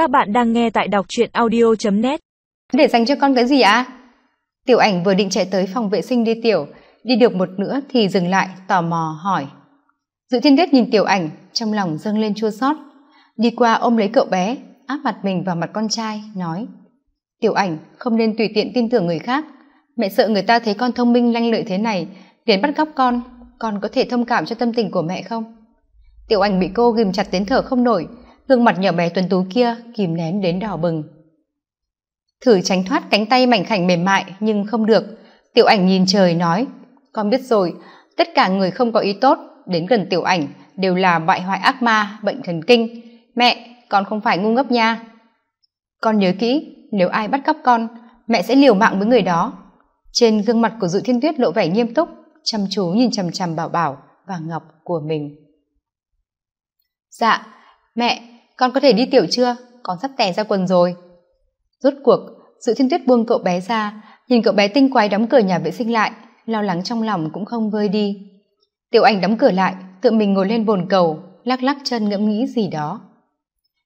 Các bạn đang nghe tại đọc truyện audio.net Để dành cho con cái gì ạ? À? Tiểu ảnh vừa định chạy tới phòng vệ sinh đi tiểu, đi được một nữa thì dừng lại, tò mò hỏi. Dự thiên tuyết nhìn tiểu ảnh, trong lòng dâng lên chua xót Đi qua ôm lấy cậu bé, áp mặt mình vào mặt con trai, nói. Tiểu ảnh không nên tùy tiện tin tưởng người khác. Mẹ sợ người ta thấy con thông minh lanh lợi thế này, liền bắt cóc con. Con có thể thông cảm cho tâm tình của mẹ không? Tiểu ảnh bị cô ghim chặt đến thở không nổi, gương mặt nhỏ bé tuấn tú kia kìm nén đến đỏ bừng. Thử tránh thoát cánh tay mảnh khảnh mềm mại, nhưng không được. Tiểu ảnh nhìn trời nói, con biết rồi, tất cả người không có ý tốt, đến gần tiểu ảnh, đều là bại hoại ác ma, bệnh thần kinh. Mẹ, con không phải ngu ngốc nha. Con nhớ kỹ, nếu ai bắt cóc con, mẹ sẽ liều mạng với người đó. Trên gương mặt của dự thiên tuyết lộ vẻ nghiêm túc, chăm chú nhìn chằm chằm bảo bảo và ngọc của mình. Dạ mẹ con có thể đi tiểu chưa? Con sắp tè ra quần rồi. Rốt cuộc, sự thiên tuyết buông cậu bé ra, nhìn cậu bé tinh quái đóng cửa nhà vệ sinh lại, lo lắng trong lòng cũng không vơi đi. Tiểu ảnh đóng cửa lại, tự mình ngồi lên bồn cầu, lắc lắc chân ngẫm nghĩ gì đó.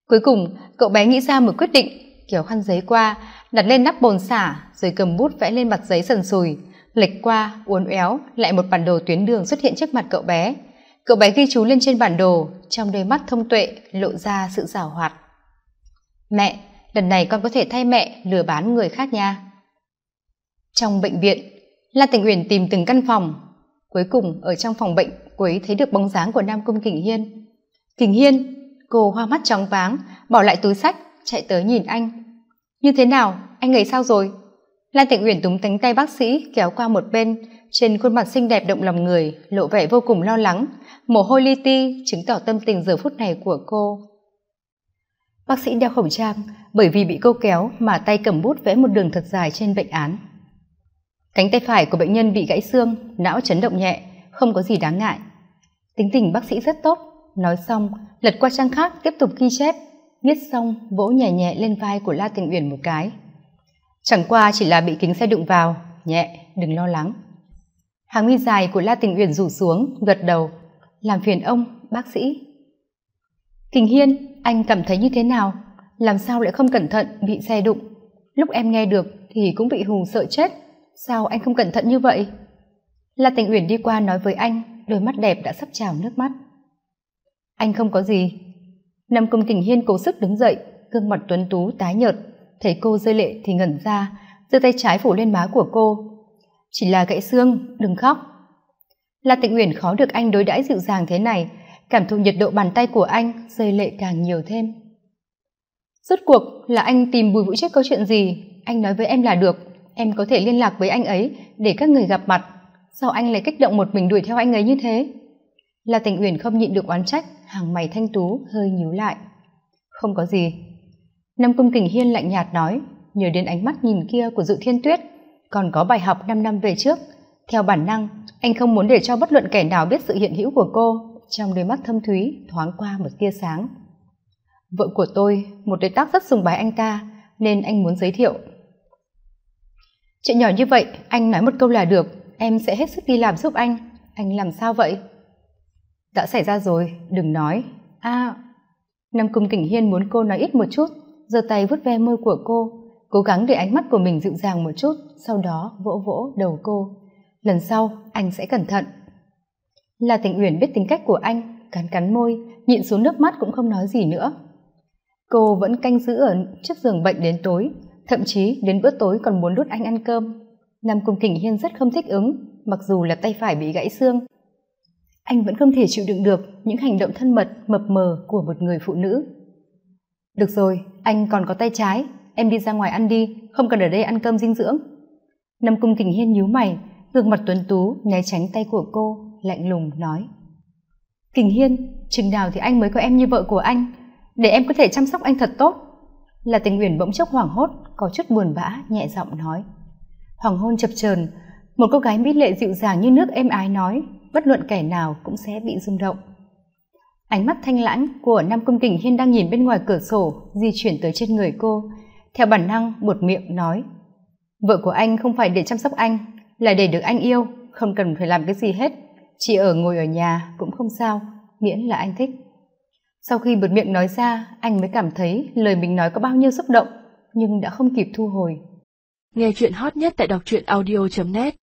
Cuối cùng, cậu bé nghĩ ra một quyết định kéo khăn giấy qua, đặt lên nắp bồn xả, rồi cầm bút vẽ lên mặt giấy sần sùi, lệch qua, uốn éo, lại một bản đồ tuyến đường xuất hiện trước mặt cậu bé. Cậu bé ghi chú lên trên bản đồ trong đôi mắt thông tuệ lộ ra sự giảo hoạt. Mẹ, lần này con có thể thay mẹ lừa bán người khác nha. Trong bệnh viện la tình uyển tìm từng căn phòng. Cuối cùng, ở trong phòng bệnh, cô ấy thấy được bóng dáng của nam cung kình hiên. Kình hiên, cô hoa mắt chóng váng, bỏ lại túi sách, chạy tới nhìn anh. Như thế nào? Anh ấy sao rồi? Lan tịnh uyển túng tánh tay bác sĩ kéo qua một bên, trên khuôn mặt xinh đẹp động lòng người, lộ vẻ vô cùng lo lắng mồ hôi li ti chứng tỏ tâm tình giờ phút này của cô. Bác sĩ đeo khẩu trang bởi vì bị cô kéo mà tay cầm bút vẽ một đường thật dài trên bệnh án. Cánh tay phải của bệnh nhân bị gãy xương, não chấn động nhẹ, không có gì đáng ngại. Tính tình bác sĩ rất tốt. Nói xong, lật qua trang khác tiếp tục ghi chép viết xong vỗ nhẹ nhẹ lên vai của la tình uyển một cái. Chẳng qua chỉ là bị kính xe đụng vào, nhẹ, đừng lo lắng. Hàng mi dài của la tình uyển rủ xuống, gật đầu làm phiền ông, bác sĩ. Kình hiên, anh cảm thấy như thế nào? Làm sao lại không cẩn thận bị xe đụng? Lúc em nghe được thì cũng bị hù sợ chết. Sao anh không cẩn thận như vậy? La tình uyển đi qua nói với anh, đôi mắt đẹp đã sắp trào nước mắt. Anh không có gì. Nam công kình hiên cố sức đứng dậy, gương mặt tuấn tú, tái nhợt. Thấy cô rơi lệ thì ngẩn ra, giơ tay trái phủ lên má của cô. Chỉ là gãy xương, đừng khóc la tịnh uyển khó được anh đối đãi dịu dàng thế này. Cảm thụ nhiệt độ bàn tay của anh rơi lệ càng nhiều thêm. Rốt cuộc là anh tìm bùi vũ trách câu chuyện gì? Anh nói với em là được. Em có thể liên lạc với anh ấy để các người gặp mặt. Sao anh lại kích động một mình đuổi theo anh ấy như thế? Là Tịnh uyển không nhịn được oán trách, hàng mày thanh tú, hơi nhíu lại. Không có gì. Nam cung kình hiên lạnh nhạt nói, nhớ đến ánh mắt nhìn kia của dự thiên tuyết. Còn có bài học năm năm về trước theo bản năng anh không muốn để cho bất luận kẻ nào biết sự hiện hữu của cô. Trong đôi mắt thâm thúy thoáng qua một tia sáng. Vợ của tôi một đối tác rất sùng bái anh ta nên anh muốn giới thiệu. Chuyện nhỏ như vậy anh nói một câu là được. Em sẽ hết sức đi làm giúp anh. Anh làm sao vậy? Đã xảy ra rồi đừng nói. A à, nam cung kình hiên muốn cô nói ít một chút giơ tay vuốt ve môi của cô cố gắng để ánh mắt của mình dịu dàng một chút sau đó vỗ vỗ đầu cô lần sau, anh sẽ cẩn thận. Là tình uyển biết tính cách của anh, cắn cắn môi, nhịn xuống nước mắt cũng không nói gì nữa. Cô vẫn canh giữ ở trước giường bệnh đến tối, thậm chí đến bữa tối còn muốn đút anh ăn cơm. Nam cung kình hiên rất không thích ứng, mặc dù là tay phải bị gãy xương. Anh vẫn không thể chịu đựng được những hành động thân mật, mập mờ của một người phụ nữ. Được rồi, anh còn có tay trái, em đi ra ngoài ăn đi, không cần ở đây ăn cơm dinh dưỡng. Nam cung kình hiên nhíu mày gương mặt tuấn tú, né tránh tay của cô, lạnh lùng nói. Kình hiên, chừng nào thì anh mới có em như vợ của anh? Để em có thể chăm sóc anh thật tốt. Là tình nguyện bỗng chốc hoảng hốt, có chút buồn bã, nhẹ giọng nói. Hoàng hôn chập chờn, một cô gái mỹ lệ dịu dàng như nước êm ái nói, bất luận kẻ nào cũng sẽ bị rung động. Ánh mắt thanh lãng của nam cung kình hiên đang nhìn bên ngoài cửa sổ, di chuyển tới trên người cô. Theo bản năng, buột miệng nói. Vợ của anh không phải để chăm sóc anh là để được anh yêu, không cần phải làm cái gì hết. Chỉ ở ngồi ở nhà cũng không sao, miễn là anh thích. Sau khi bật miệng nói ra, anh mới cảm thấy lời mình nói có bao nhiêu xúc động, nhưng đã không kịp thu hồi. Nghe chuyện hot nhất tại đọc truyện audio net.